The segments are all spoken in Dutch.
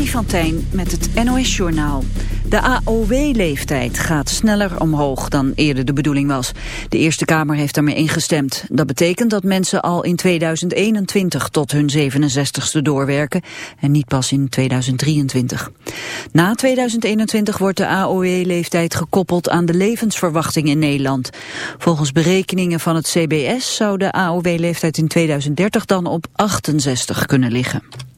Freddy van Tijn met het NOS-journaal. De AOW-leeftijd gaat sneller omhoog dan eerder de bedoeling was. De Eerste Kamer heeft daarmee ingestemd. Dat betekent dat mensen al in 2021 tot hun 67ste doorwerken en niet pas in 2023. Na 2021 wordt de AOW-leeftijd gekoppeld aan de levensverwachting in Nederland. Volgens berekeningen van het CBS zou de AOW-leeftijd in 2030 dan op 68 kunnen liggen.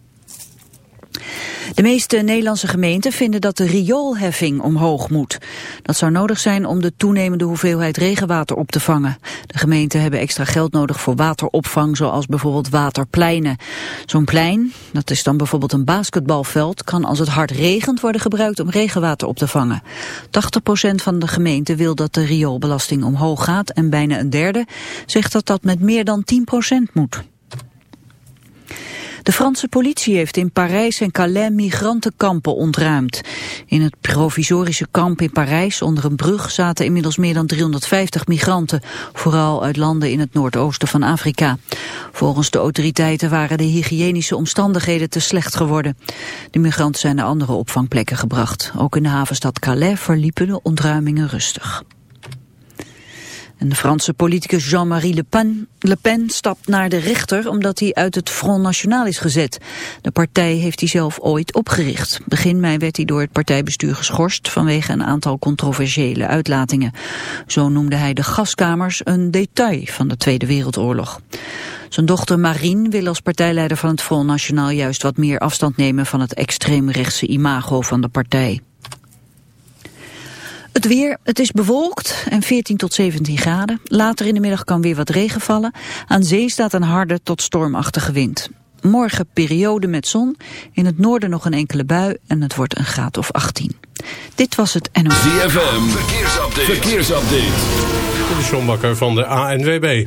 De meeste Nederlandse gemeenten vinden dat de rioolheffing omhoog moet. Dat zou nodig zijn om de toenemende hoeveelheid regenwater op te vangen. De gemeenten hebben extra geld nodig voor wateropvang, zoals bijvoorbeeld waterpleinen. Zo'n plein, dat is dan bijvoorbeeld een basketbalveld, kan als het hard regent worden gebruikt om regenwater op te vangen. 80% van de gemeenten wil dat de rioolbelasting omhoog gaat en bijna een derde zegt dat dat met meer dan 10% moet. De Franse politie heeft in Parijs en Calais migrantenkampen ontruimd. In het provisorische kamp in Parijs onder een brug zaten inmiddels meer dan 350 migranten, vooral uit landen in het noordoosten van Afrika. Volgens de autoriteiten waren de hygiënische omstandigheden te slecht geworden. De migranten zijn naar andere opvangplekken gebracht. Ook in de havenstad Calais verliepen de ontruimingen rustig. De Franse politicus Jean-Marie Le Pen, Le Pen stapt naar de rechter omdat hij uit het Front National is gezet. De partij heeft hij zelf ooit opgericht. Begin mei werd hij door het partijbestuur geschorst vanwege een aantal controversiële uitlatingen. Zo noemde hij de gaskamers een detail van de Tweede Wereldoorlog. Zijn dochter Marine wil als partijleider van het Front National juist wat meer afstand nemen van het extreemrechtse imago van de partij. Het weer, het is bewolkt en 14 tot 17 graden. Later in de middag kan weer wat regen vallen. Aan zee staat een harde tot stormachtige wind. Morgen periode met zon. In het noorden nog een enkele bui en het wordt een graad of 18. Dit was het NOS. ZFM, verkeersupdate. verkeersupdate. De Sjombakker van de ANWB.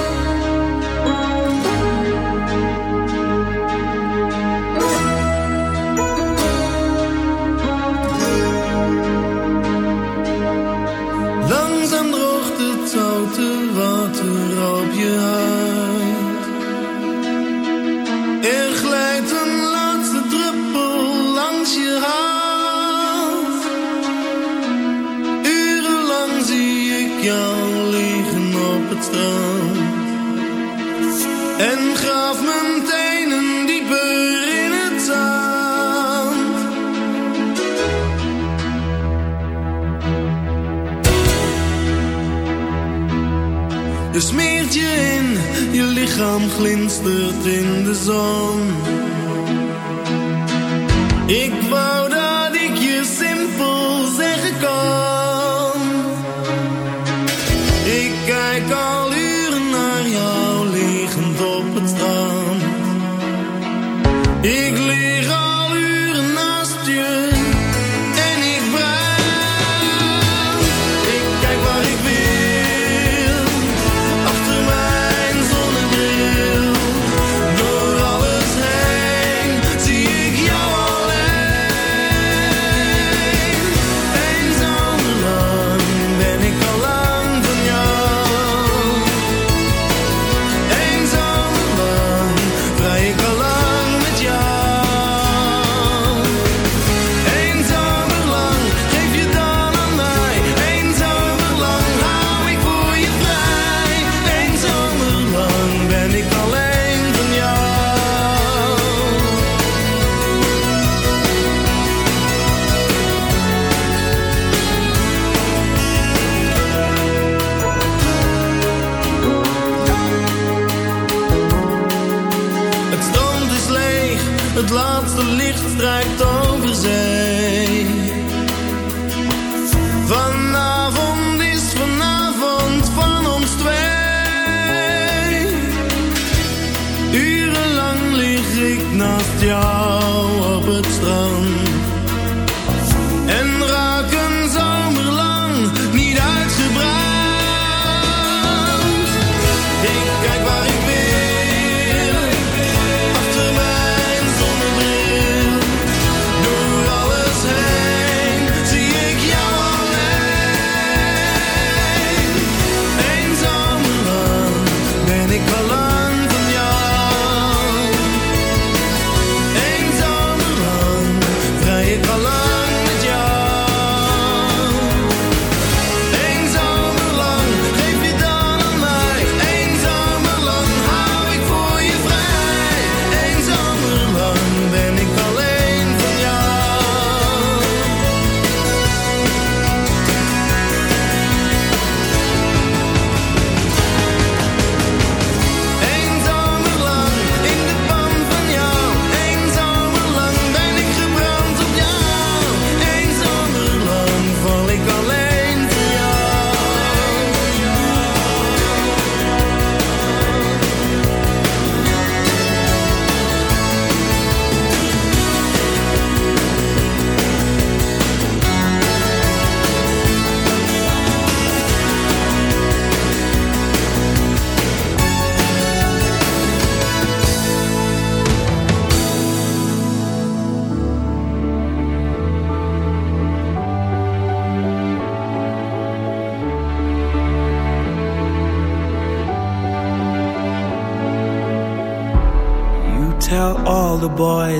Smeert je in, je lichaam glinstert in de zon. Ik wou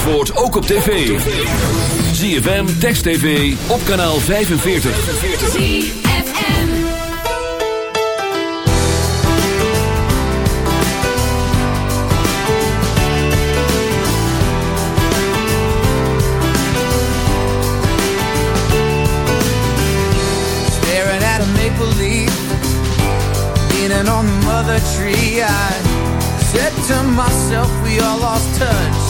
Zandvoort ook op tv. ZFM, Text TV, op kanaal 45. Staring at a maple leaf Leaning on the mother tree I said to myself we all lost touch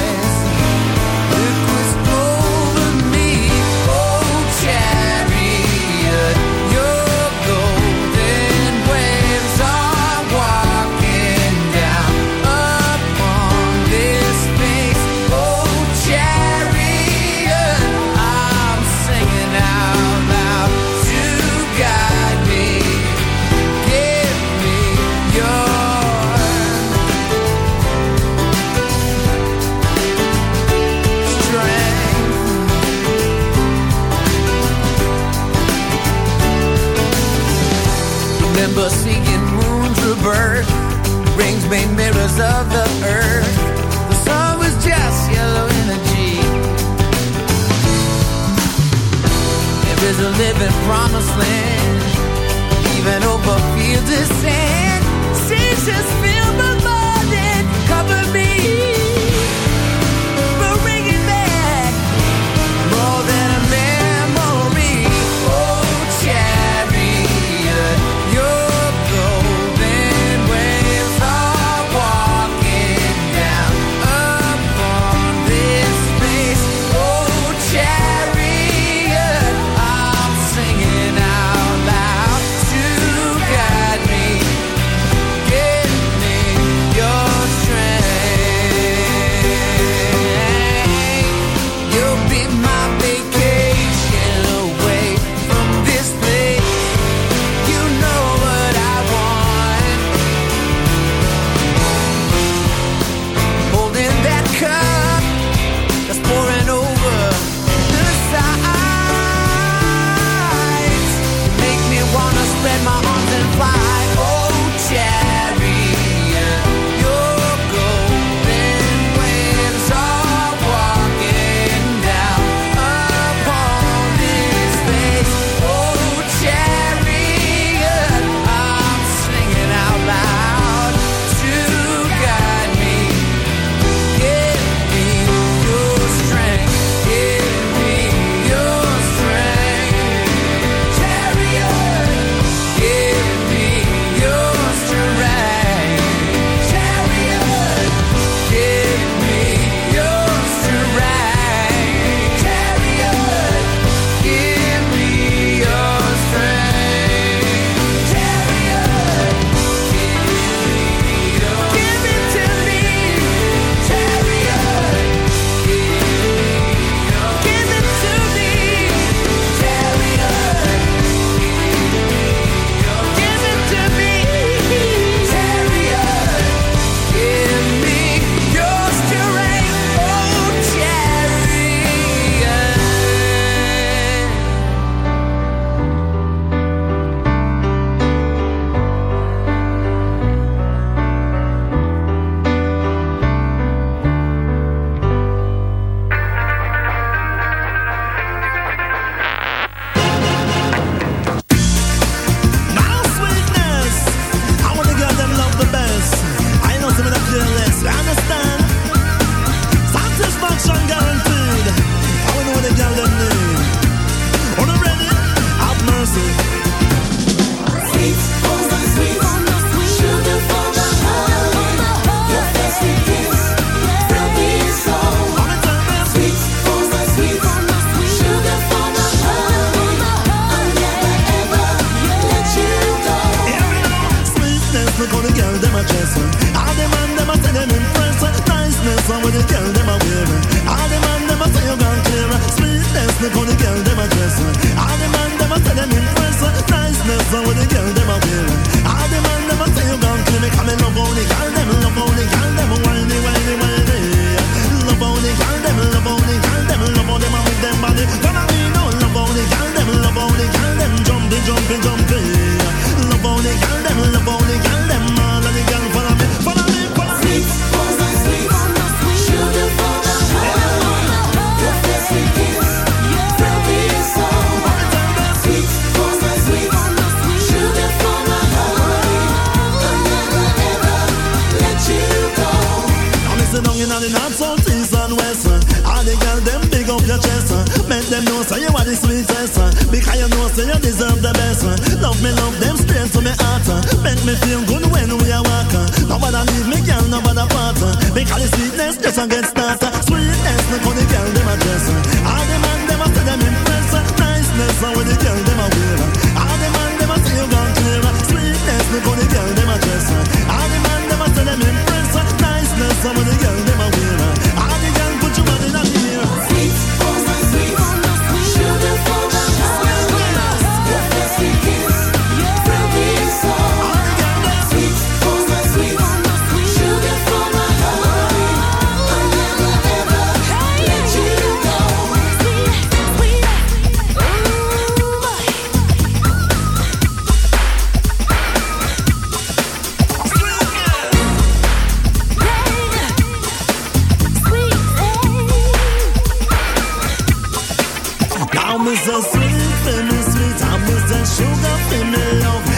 was a sweet, feminine sweet. I was a sugar, feminine love.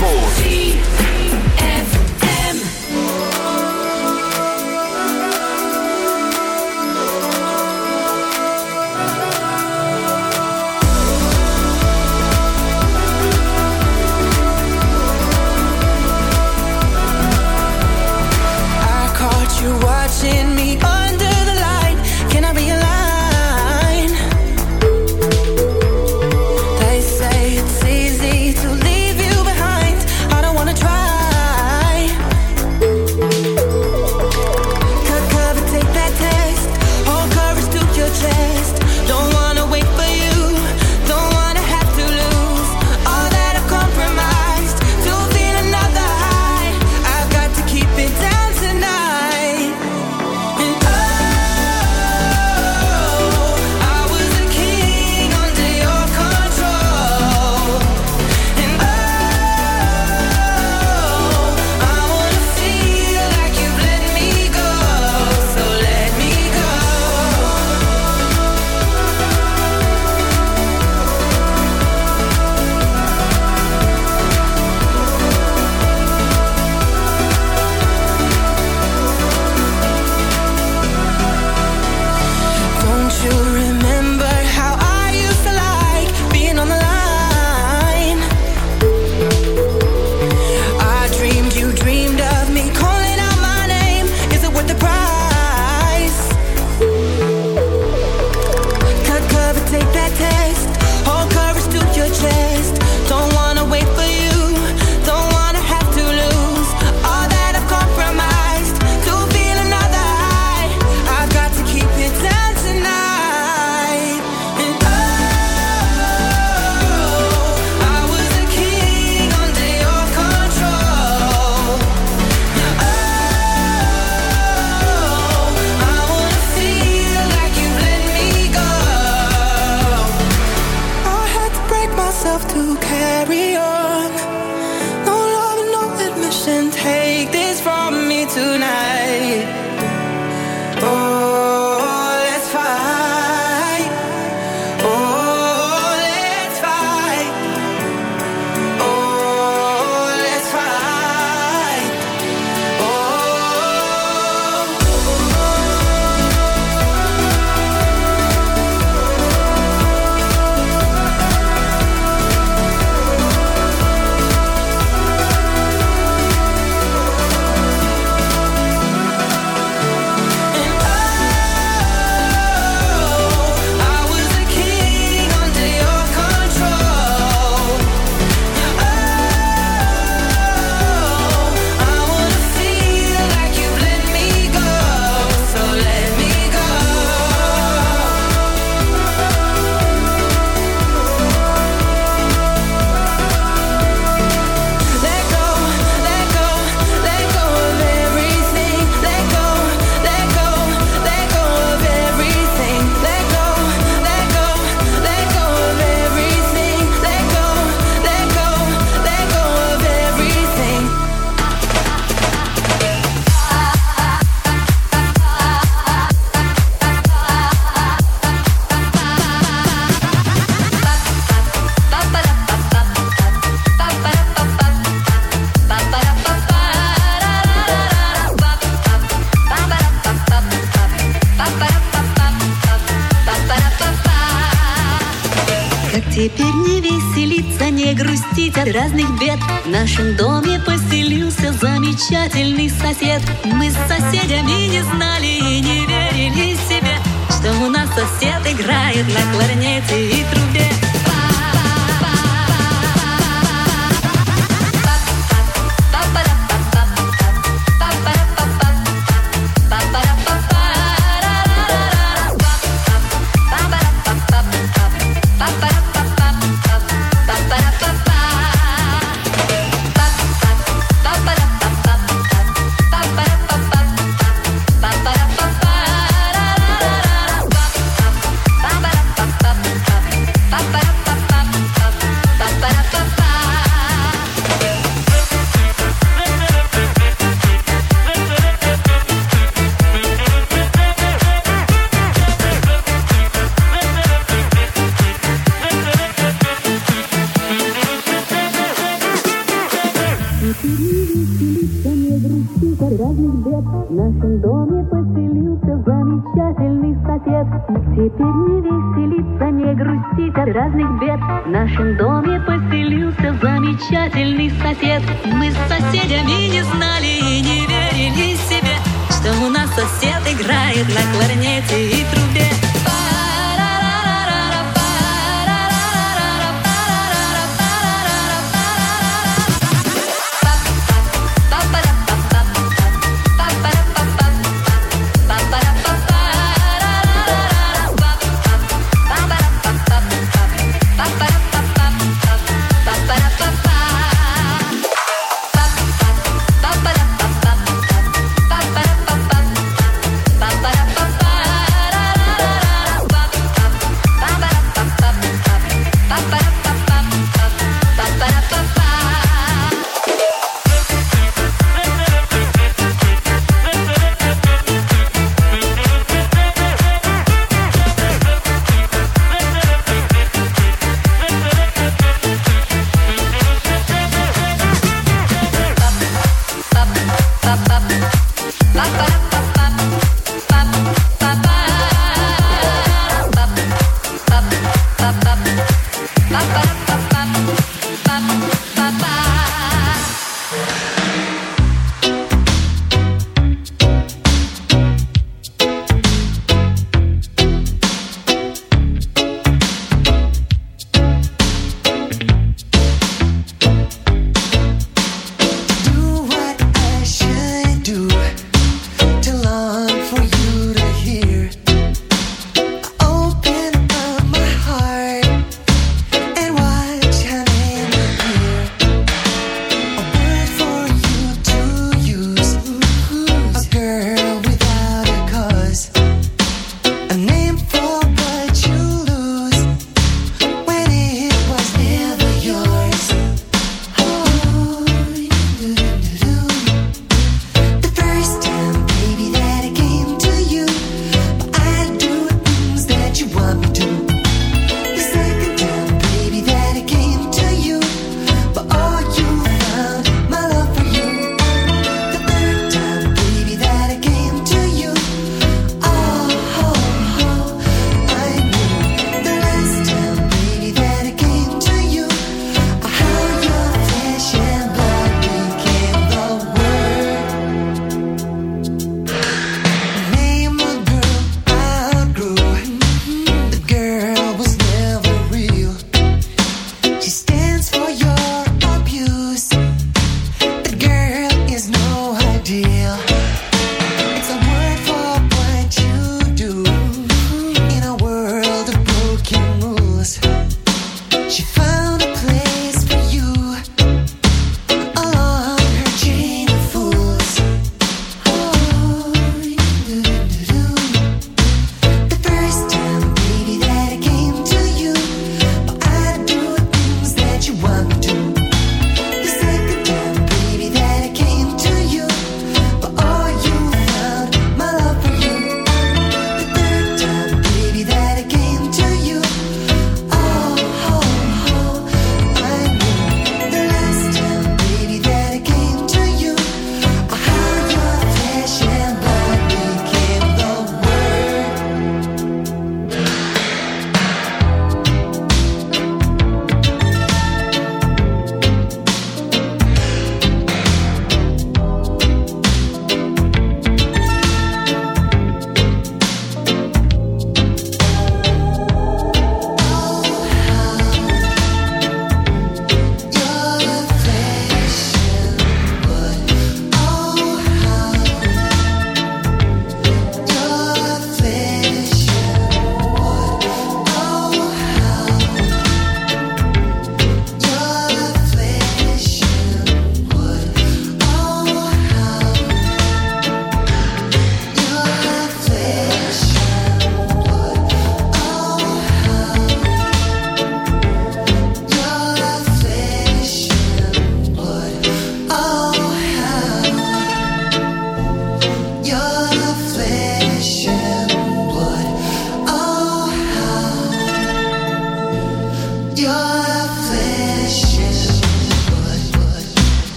forward. के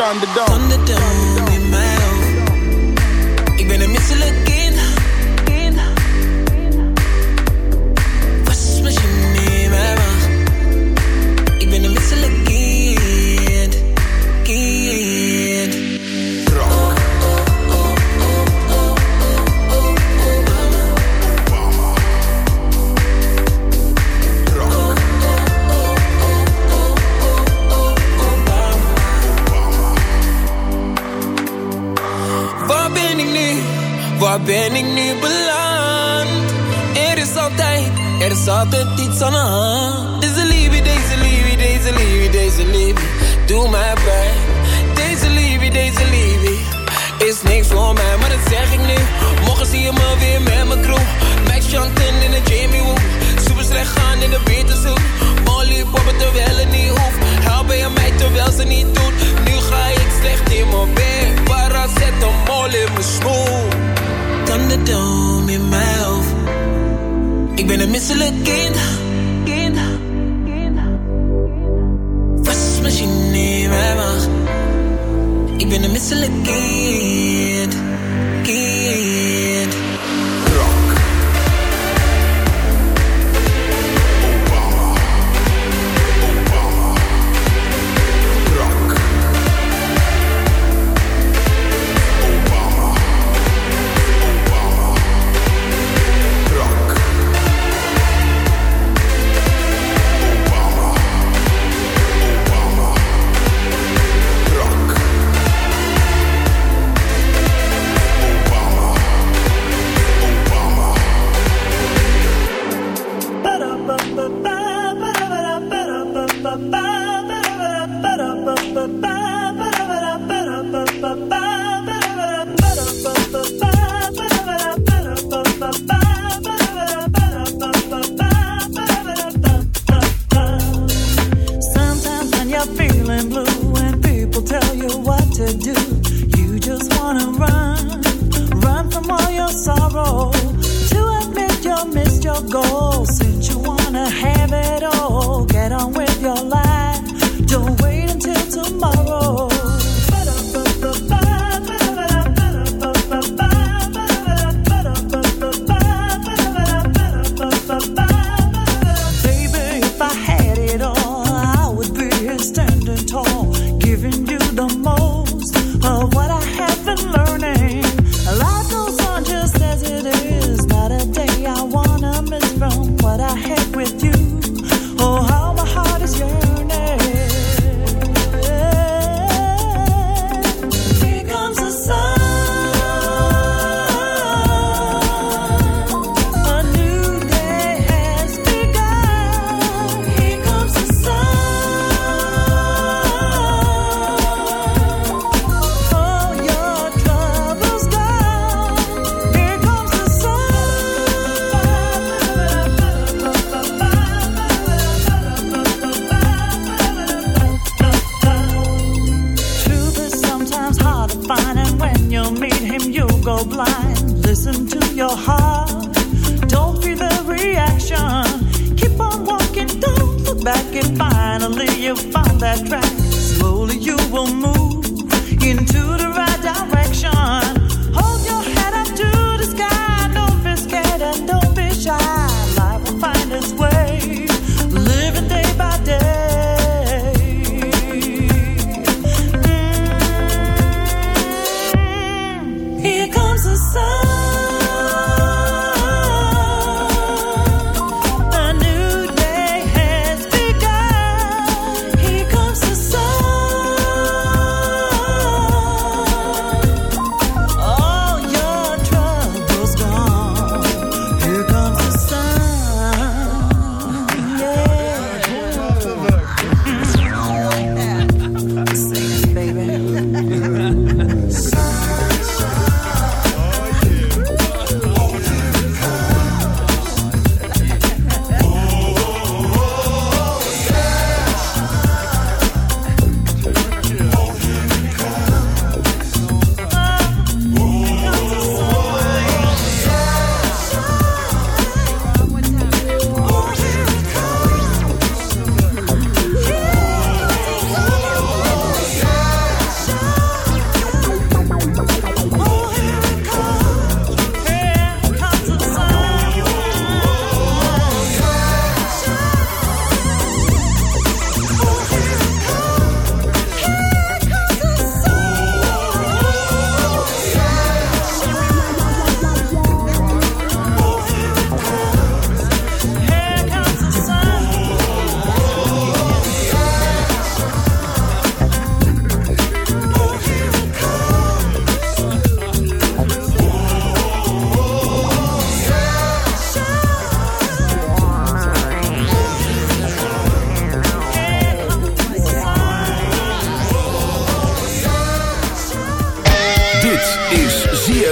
Thunderdome. Ik ben een misselijk Waar ben ik nu beland? Er is altijd, er is altijd iets aan de hand. Deze liefde, deze liefde, deze liefde, deze liefde, doe mij pijn. Deze liefde, deze liefde, is niks voor mij, maar dat zeg ik nu. Morgen zie je me weer met mijn crew. Max Chanten in de Jamie Woo. Super slecht gaan in de Beterzoek. Molly poppen terwijl het niet hoeft. Helpen je mij terwijl ze niet doet. Nu ga ik slecht in mijn bed. Thunderdome in mijn hoofd. Ik ben een misselijk kind. kind. Wasmachine in mijn maag. Ik ben een misselijk kind. Kind.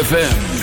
ZFM.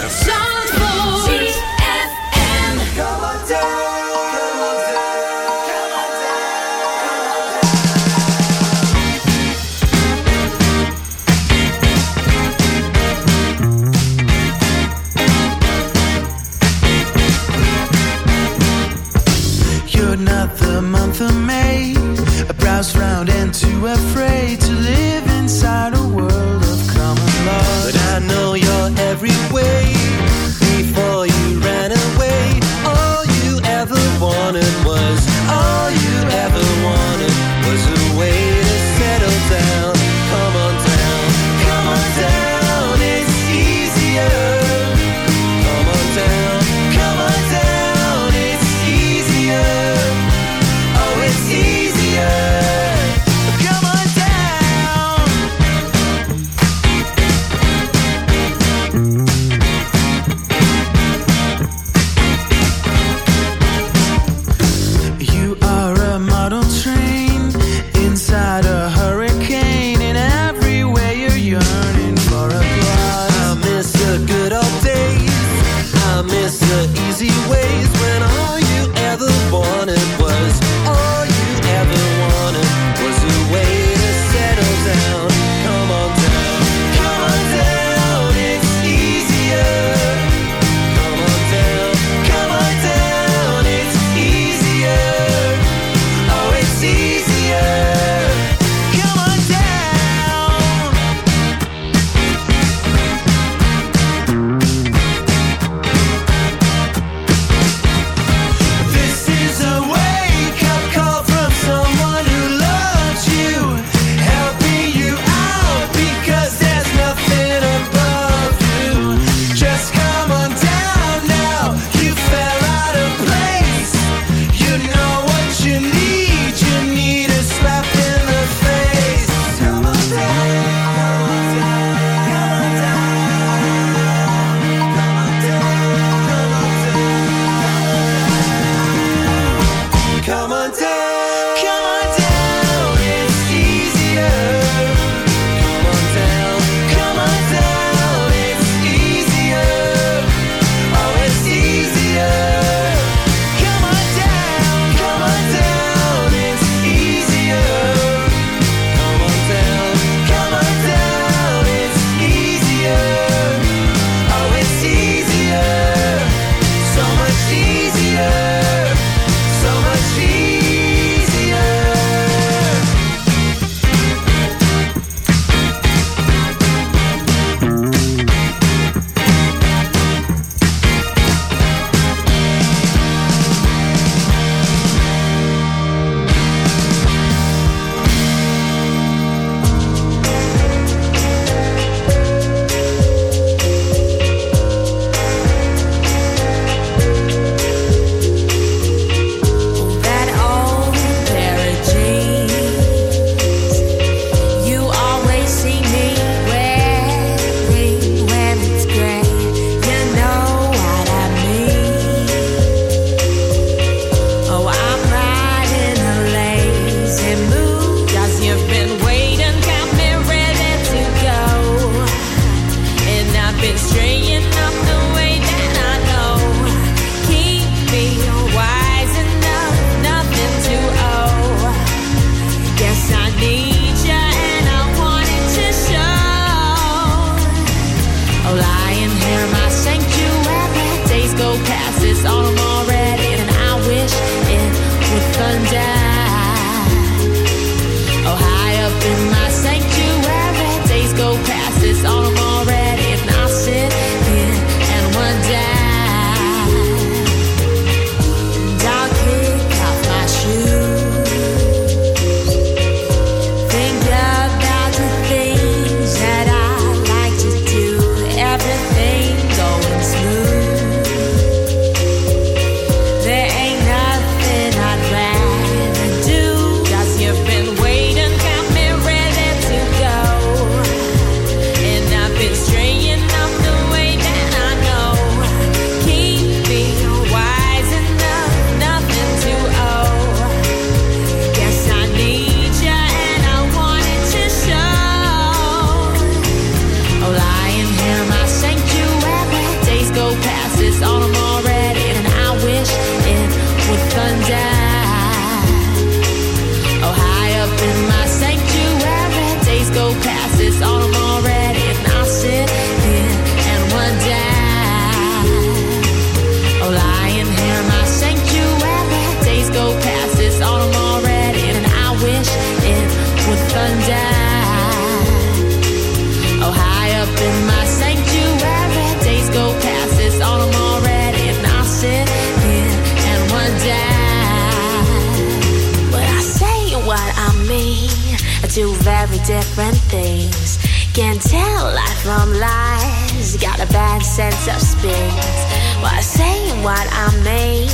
Different things. Can't tell life from lies. Got a bad sense of spins. While saying what I mean,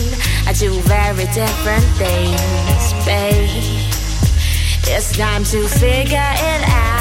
I do very different things, babe. It's time to figure it out.